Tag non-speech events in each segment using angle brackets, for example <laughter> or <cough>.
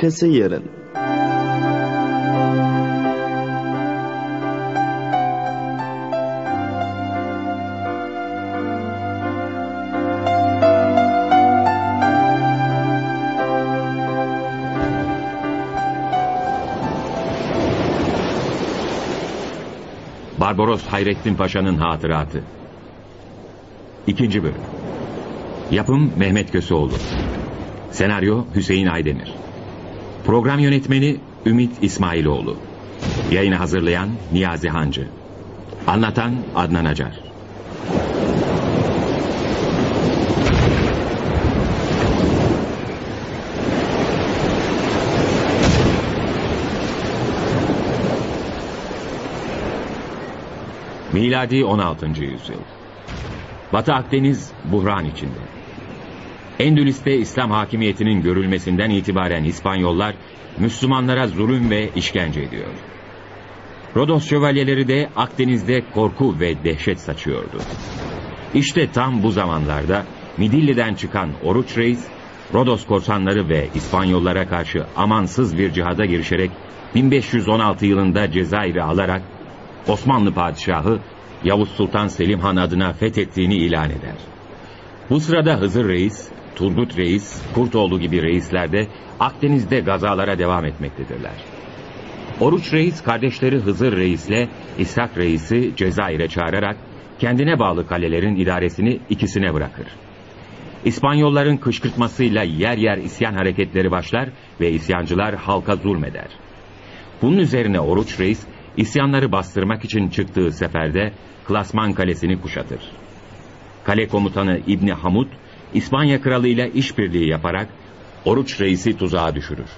Arkası yarın. Barbaros Hayrettin Paşa'nın hatıratı. İkinci bölüm. Yapım Mehmet Köseoğlu. Senaryo Hüseyin Aydemir. Program yönetmeni Ümit İsmailoğlu. Yayını hazırlayan Niyazi Hancı. Anlatan Adnan Acar. Miladi 16. yüzyıl. Batı Akdeniz buhran içinde. Endülüs'te İslam hakimiyetinin görülmesinden itibaren İspanyollar Müslümanlara zulüm ve işkence ediyor. Rodos şövalyeleri de Akdeniz'de korku ve dehşet saçıyordu. İşte tam bu zamanlarda Midilli'den çıkan Oruç Reis, Rodos korsanları ve İspanyollara karşı amansız bir cihada girişerek 1516 yılında Cezayir'i alarak Osmanlı padişahı Yavuz Sultan Selim Han adına fethettiğini ilan eder. Bu sırada Hızır Reis, Turgut Reis, Kurtoğlu gibi reisler de Akdeniz'de gazalara devam etmektedirler. Oruç Reis kardeşleri Hızır Reis'le İshak Reis'i Cezayir'e çağırarak kendine bağlı kalelerin idaresini ikisine bırakır. İspanyolların kışkırtmasıyla yer yer isyan hareketleri başlar ve isyancılar halka zulmeder. Bunun üzerine Oruç Reis isyanları bastırmak için çıktığı seferde Klasman Kalesi'ni kuşatır. Kale komutanı İbni Hamud, İspanya kralı ile işbirliği yaparak Oruç Reis'i tuzağa düşürür.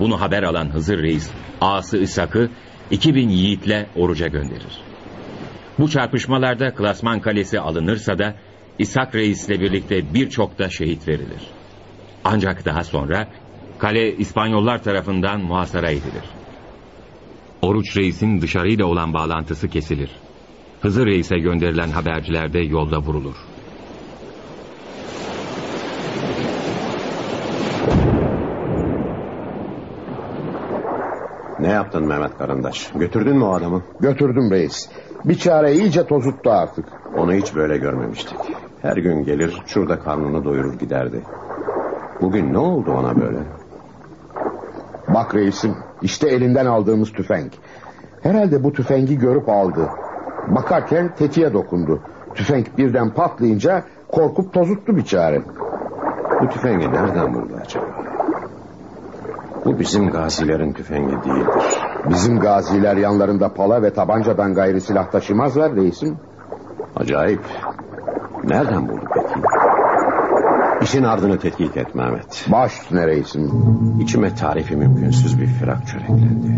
Bunu haber alan Hızır Reis, ağası İshak'ı 2000 yiğitle Oruç'a gönderir. Bu çarpışmalarda Klasman Kalesi alınırsa da İshak Reis'le birlikte birçok da şehit verilir. Ancak daha sonra kale İspanyollar tarafından muhasara edilir. Oruç Reis'in dışarıyla olan bağlantısı kesilir. Hızır Reis'e gönderilen haberciler de yolda vurulur. Ne yaptın Mehmet Karındaş? Götürdün mü o adamı? Götürdüm reis. Bir çare iyice tozuttu artık. Onu hiç böyle görmemiştik. Her gün gelir şurada karnını doyurur giderdi. Bugün ne oldu ona böyle? Bak reisim işte elinden aldığımız tüfek. Herhalde bu tüfengi görüp aldı. Bakarken tetiğe dokundu. Tüfek birden patlayınca korkup tozuttu bir çare. Bu tüfengi nereden buldu acaba? Bu bizim gazilerin tüfengi değildir. Bizim gaziler yanlarında pala ve tabancadan gayri silah taşımazlar reisim. Acayip. Nereden buldu peki? İşin ardını tetkik et Mehmet. Baş üstüne reisim. İçime tarifi mümkünsüz bir firak çöreklendi.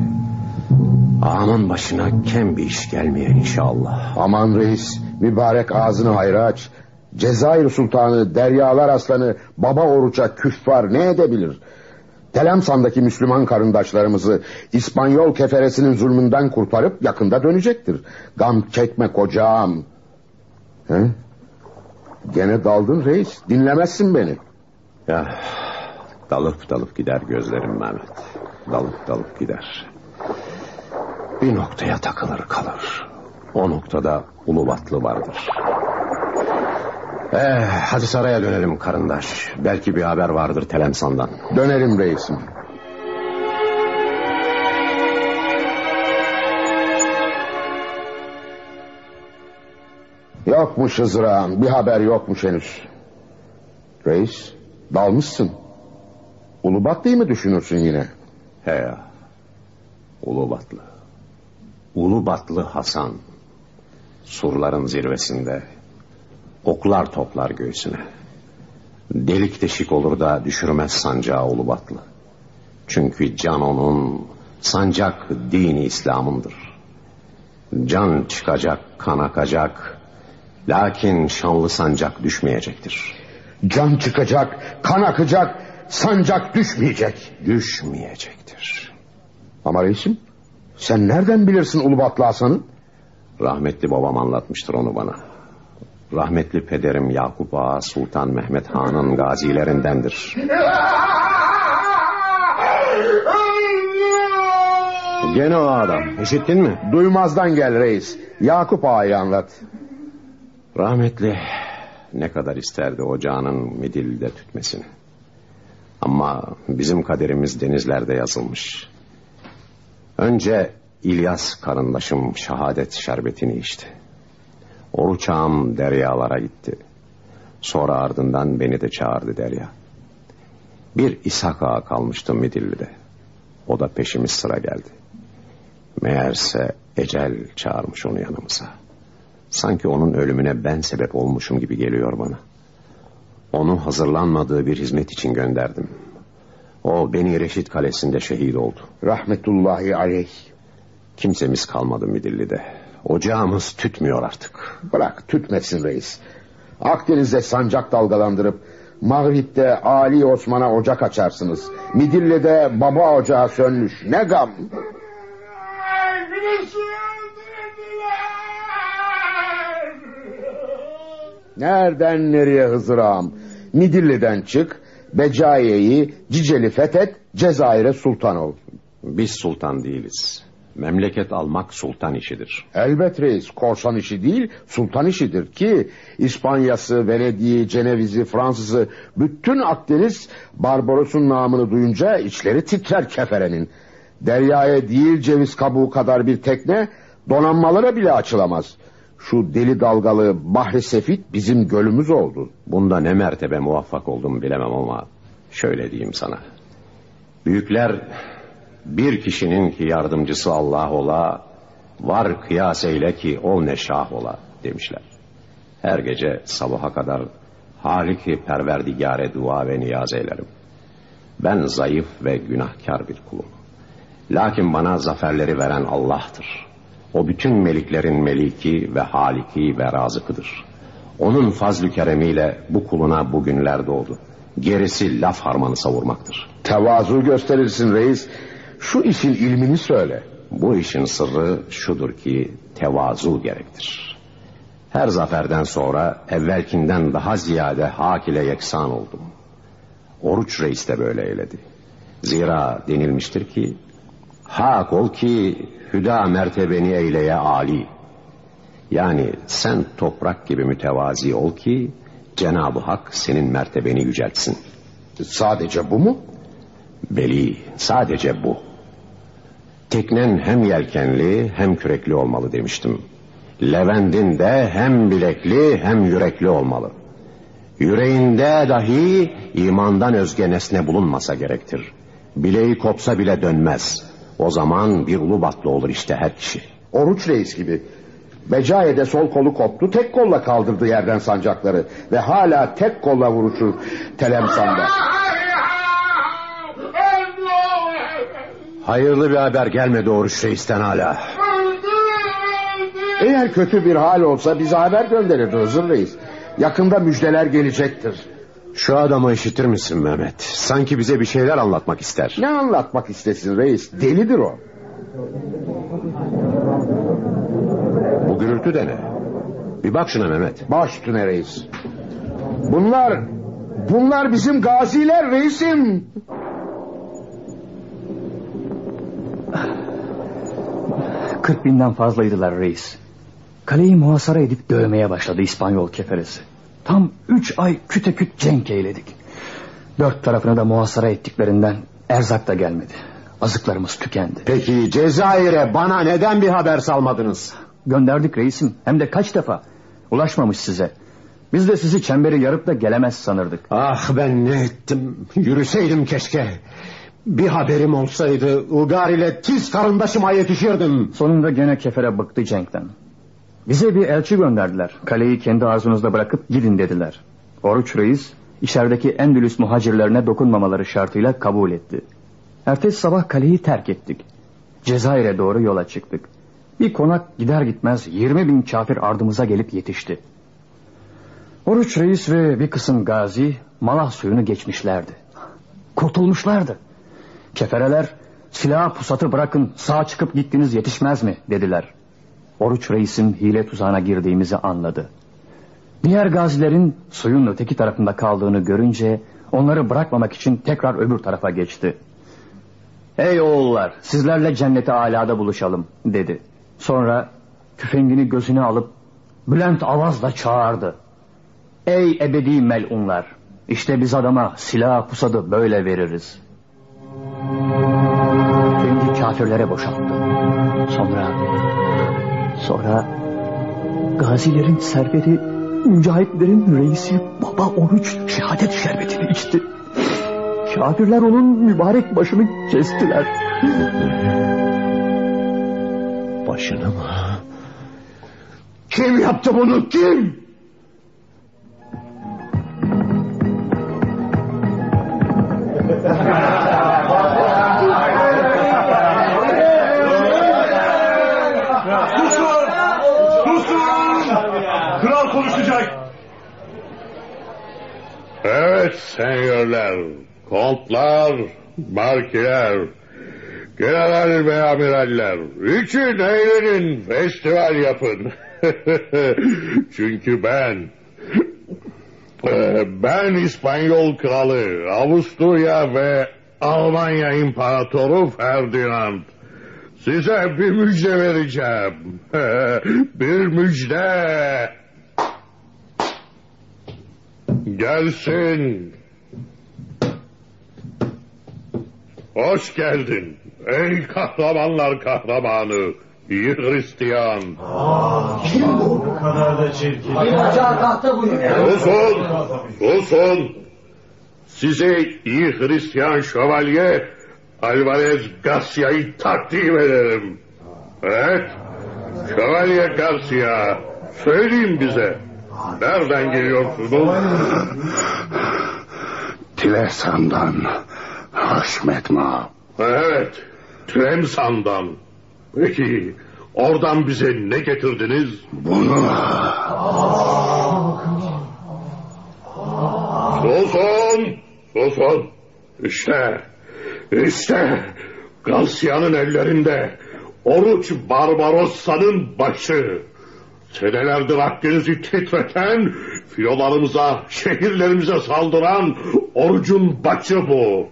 Ağamın başına kem bir iş gelmeye inşallah. Aman reis mübarek ağzını hayra aç. Cezayir Sultanı, Deryalar Aslanı, Baba Oruç'a küffar ne edebilir? Telemsan'daki Müslüman karındaşlarımızı İspanyol keferesinin zulmünden kurtarıp yakında dönecektir. Gam çekme kocam. He? Gene daldın reis. Dinlemezsin beni. Ya dalıp dalıp gider gözlerim Mehmet. Dalıp dalıp gider. Bir noktaya takılır kalır. O noktada Ulubatlı vardır. Eh, hadi saraya dönelim karındaş. Belki bir haber vardır Telemsan'dan. Dönerim reisim. Yokmuş Hızır ağam. Bir haber yokmuş henüz. Reis dalmışsın. Ulubatlı'yı mı düşünürsün yine? He ya. Ulubatlı. Ulubatlı Hasan. Surların zirvesinde. Oklar toplar göğsüne. Delik deşik olur da düşürmez sancağı Ulubatlı. Çünkü can onun, sancak dini İslam'ındır. Can çıkacak, kan akacak, lakin şanlı sancak düşmeyecektir. Can çıkacak, kan akacak, sancak düşmeyecek. Düşmeyecektir. Ama reisim sen nereden bilirsin Ulubatlı Hasan'ı? Rahmetli babam anlatmıştır onu bana. Rahmetli pederim Yakup Ağa Sultan Mehmet Han'ın gazilerindendir. Gene o adam. İşittin mi? Duymazdan gel reis. Yakup ağayı anlat. Rahmetli ne kadar isterdi ocağının Midilli'de tütmesini. Ama bizim kaderimiz denizlerde yazılmış. Önce İlyas karındaşım şehadet şerbetini içti. Oruç ağam deryalara gitti. Sonra ardından beni de çağırdı derya. Bir İshak ağa kalmıştı Midilli'de. O da peşimiz sıra geldi. Meğerse ecel çağırmış onu yanımıza. Sanki onun ölümüne ben sebep olmuşum gibi geliyor bana. Onu hazırlanmadığı bir hizmet için gönderdim. O Beni Reşit Kalesi'nde şehit oldu. Rahmetullahi aleyh. Kimsemiz kalmadı Midilli'de. Ocağımız tütmüyor artık. Bırak tütmesin reis. Akdeniz'de sancak dalgalandırıp Mağrib'de Ali Osman'a ocak açarsınız. Midilli'de baba ocağı sönmüş. Ne gam. Nereden nereye Hızır ağam? Midilli'den çık, Becaiye'yi, Ciceli fethet, Cezayir'e sultan ol. Biz sultan değiliz. Memleket almak sultan işidir. Elbet reis, korsan işi değil, sultan işidir ki İspanya'sı, Venedik'i, Ceneviz'i, Fransız'ı, bütün Akdeniz Barbaros'un namını duyunca içleri titrer keferenin. Deryaya değil ceviz kabuğu kadar bir tekne donanmalara bile açılamaz. Şu deli dalgalı Bahri Sefit bizim gölümüz oldu. Bunda ne mertebe muvaffak oldum bilemem ama şöyle diyeyim sana. Büyükler bir kişinin ki yardımcısı Allah ola, var kıyas eyle ki ol ne şah ola demişler. Her gece sabaha kadar Halik-i perverdigare dua ve niyaz eylerim. Ben zayıf ve günahkar bir kulum. Lakin bana zaferleri veren Allah'tır. O bütün meliklerin meliki ve haliki ve razıkıdır. Onun fazl-ı keremiyle bu kuluna bugünler doğdu. Gerisi laf harmanı savurmaktır. Tevazu gösterirsin reis. Şu işin ilmini söyle. Bu işin sırrı şudur ki tevazu gerektir. Her zaferden sonra evvelkinden daha ziyade hak ile yeksan oldum. Oruç reis de böyle eyledi. Zira denilmiştir ki hak ol ki hüda mertebeni eyleye ali. Yani sen toprak gibi mütevazi ol ki Cenab-ı Hak senin mertebeni yüceltsin. Sadece bu mu? Beli sadece bu. Teknen hem yelkenli hem kürekli olmalı demiştim. Levent'in de hem bilekli hem yürekli olmalı. Yüreğinde dahi imandan özge nesne bulunmasa gerektir. Bileği kopsa bile dönmez. O zaman bir ulubatlı olur işte her kişi. Oruç reis gibi. Becaiye'de sol kolu koptu, tek kolla kaldırdı yerden sancakları. Ve hala tek kolla vuruşur Telemsan'da. Hayırlı bir haber gelmedi Oruç Reis'ten hala. Eğer kötü bir hal olsa bize haber gönderirdi Hızır Reis. Yakında müjdeler gelecektir. Şu adamı işitir misin Mehmet? Sanki bize bir şeyler anlatmak ister. Ne anlatmak istesin reis? Delidir o. Bu gürültü de ne? Bir bak şuna Mehmet. Baş üstüne reis. Bunlar, bunlar bizim gaziler reisim. Kırk binden fazlaydılar reis. Kaleyi muhasara edip dövmeye başladı İspanyol keferesi. Tam üç ay küte küt cenk eyledik. Dört tarafını da muhasara ettiklerinden erzak da gelmedi. Azıklarımız tükendi. Peki Cezayir'e bana neden bir haber salmadınız? Gönderdik reisim hem de kaç defa. Ulaşmamış size. Biz de sizi çemberi yarıp da gelemez sanırdık. Ah ben ne ettim? Yürüseydim keşke. Bir haberim olsaydı Ugar ile tiz karındaşıma yetişirdim. Sonunda gene kefere bıktı Cenk'ten. Bize bir elçi gönderdiler. Kaleyi kendi arzunuzda bırakıp gidin dediler. Oruç reis içerideki Endülüs muhacirlerine dokunmamaları şartıyla kabul etti. Ertesi sabah kaleyi terk ettik. Cezayir'e doğru yola çıktık. Bir konak gider gitmez 20 bin kafir ardımıza gelip yetişti. Oruç reis ve bir kısım gazi malah suyunu geçmişlerdi. Kurtulmuşlardı. Kefereler silah pusatı bırakın sağ çıkıp gittiniz yetişmez mi dediler. Oruç reisin hile tuzağına girdiğimizi anladı. Diğer gazilerin suyun öteki tarafında kaldığını görünce onları bırakmamak için tekrar öbür tarafa geçti. Ey oğullar sizlerle cennete alada buluşalım dedi. Sonra tüfengini gözüne alıp Bülent avazla çağırdı. Ey ebedi melunlar işte biz adama silah pusadı böyle veririz. Tüfengi kafirlere boşalttı. Sonra sonra gazilerin serveri mücahitlerin reisi baba oruç şehadet şerbetini içti. Kafirler onun mübarek başını kestiler. Başını mı? Kim yaptı bunu kim? Evet senyörler, kontlar, markiler, general ve amiraller, üçün eğlenin, festival yapın. <laughs> Çünkü ben, e, ben İspanyol kralı, Avusturya ve Almanya imparatoru Ferdinand. Size bir müjde vereceğim. <laughs> bir müjde. Gelsin. Hoş geldin. Ey kahramanlar kahramanı. İyi Hristiyan. Bu kadar da çirkin. Susun. Susun. Size iyi Hristiyan şövalye Alvarez Garcia'yı takdim ederim. Evet. Şövalye Garcia. Söyleyin bize. Nereden geliyorsunuz? Tilesan'dan Haşmet Ma. Evet. Tlemsan'dan. Peki oradan bize ne getirdiniz? Bunu Susun. Susun. İşte. İşte. Galsia'nın ellerinde. Oruç Barbarossa'nın başı. Senelerdir Akdeniz'i titreten, filolarımıza, şehirlerimize saldıran orucun başı bu.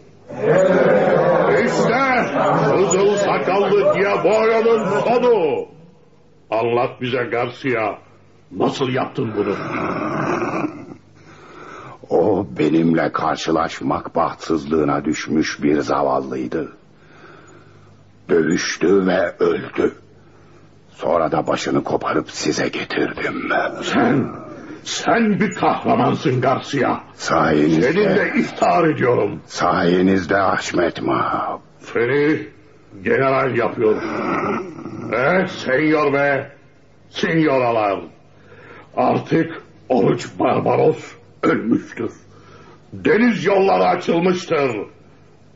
İşte kızıl sakallı Diabolo'nun sonu. Anlat bize Garcia. Nasıl yaptın bunu? o benimle karşılaşmak bahtsızlığına düşmüş bir zavallıydı. Dövüştü ve öldü. Sonra da başını koparıp size getirdim. Sen, sen bir kahramansın Garcia. Sayenizde, Seninle iftihar ediyorum. sayenizde Haşmet Ma. Seni general yapıyorum. Evet senyor ve senyoralar. Artık Oruç Barbaros ölmüştür. Deniz yolları açılmıştır.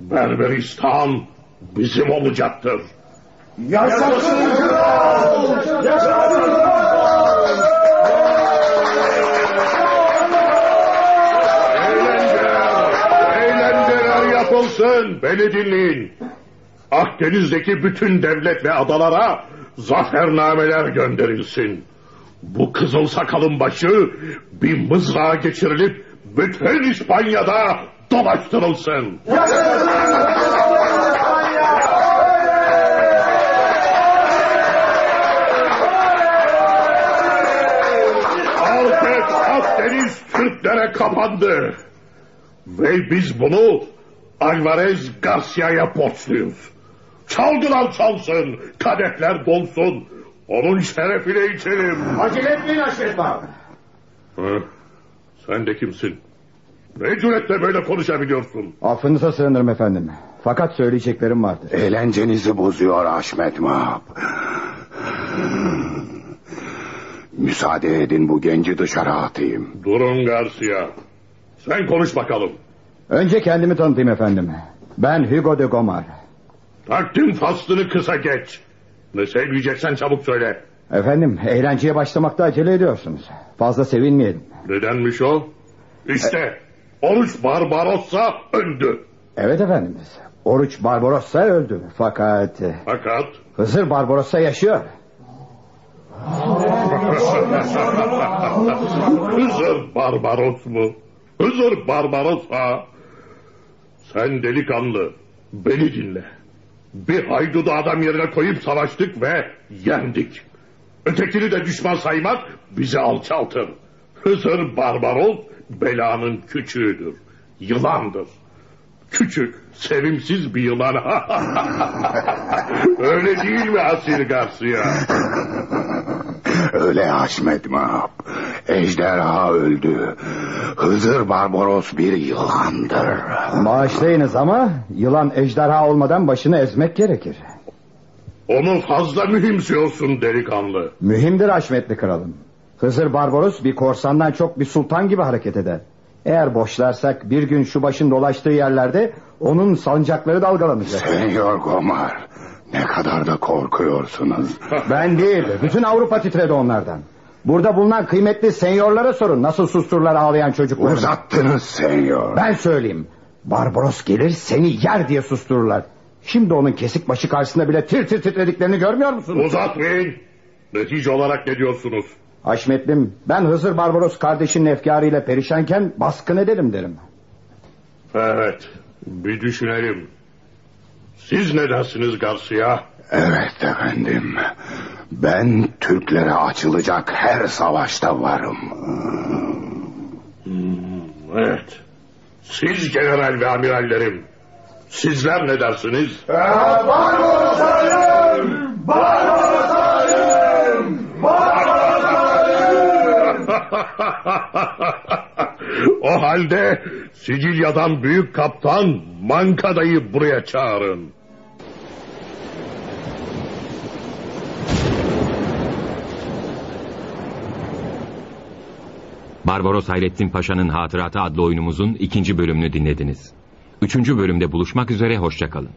Berberistan bizim olacaktır. Eğlenceler, eğlenceler yapılsın. Beni dinleyin. Akdeniz'deki bütün devlet ve adalara zafernameler gönderilsin. Bu kızıl sakalın başı bir mızrağa geçirilip bütün İspanya'da dolaştırılsın. Artık Türklere kapandı. Ve biz bunu Alvarez Garcia'ya borçluyuz. Çalgılar çalsın, kadehler dolsun. Onun şerefine içelim. Acele etmeyin. Hı? Sen de kimsin? Ne cüretle böyle konuşabiliyorsun? Affınıza sığınırım efendim. Fakat söyleyeceklerim vardır. Eğlencenizi bozuyor Haşmet Ma. Müsaade edin bu genci dışarı atayım. Durun Garcia. Sen konuş bakalım. Önce kendimi tanıtayım efendim. Ben Hugo de Gomar. Takdim faslını kısa geç. Ne söyleyeceksen çabuk söyle. Efendim eğlenceye başlamakta acele ediyorsunuz. Fazla sevinmeyelim. Nedenmiş o? İşte Oruç Barbarossa öldü. Evet efendim. Oruç Barbarossa öldü. Fakat e, Fakat Hızır Barbarossa yaşıyor. Hızır Barbaros mu? Hızır Barbaros ha? Sen delikanlı beni dinle. Bir haydudu adam yerine koyup savaştık ve yendik. Ötekini de düşman saymak bizi alçaltır. Hızır Barbaros belanın küçüğüdür. Yılandır. Küçük, sevimsiz bir yılan. <laughs> Öyle değil mi Asil Garcia? Öyle Haşmet Mahap. Ejderha öldü. Hızır Barbaros bir yılandır. Bağışlayınız ama yılan ejderha olmadan başını ezmek gerekir. Onu fazla mühimsiyorsun delikanlı. Mühimdir Haşmetli kralım. Hızır Barbaros bir korsandan çok bir sultan gibi hareket eder. Eğer boşlarsak bir gün şu başın dolaştığı yerlerde onun salıncakları dalgalanacak. Senyor Gomar. Ne kadar da korkuyorsunuz. <laughs> Ben değil, bütün Avrupa titredi onlardan. Burada bulunan kıymetli senyorlara sorun nasıl susturlar ağlayan çocukları. Uzattınız senyor. Ben söyleyeyim. Barbaros gelir seni yer diye sustururlar. Şimdi onun kesik başı karşısında bile tir tir titrediklerini görmüyor musunuz? Uzatmayın. Netice olarak ne diyorsunuz? Haşmetlim ben Hızır Barbaros kardeşinin efkarıyla perişanken baskın edelim derim. Evet, bir düşünelim. Siz ne dersiniz Garcia? Evet efendim. Ben Türklere açılacak her savaşta varım. Evet. Siz general ve amirallerim. Sizler ne dersiniz? O halde Sicilya'dan büyük kaptan Mankada'yı buraya çağırın. Barbaros Hayrettin Paşa'nın Hatıratı adlı oyunumuzun ikinci bölümünü dinlediniz. Üçüncü bölümde buluşmak üzere, hoşçakalın.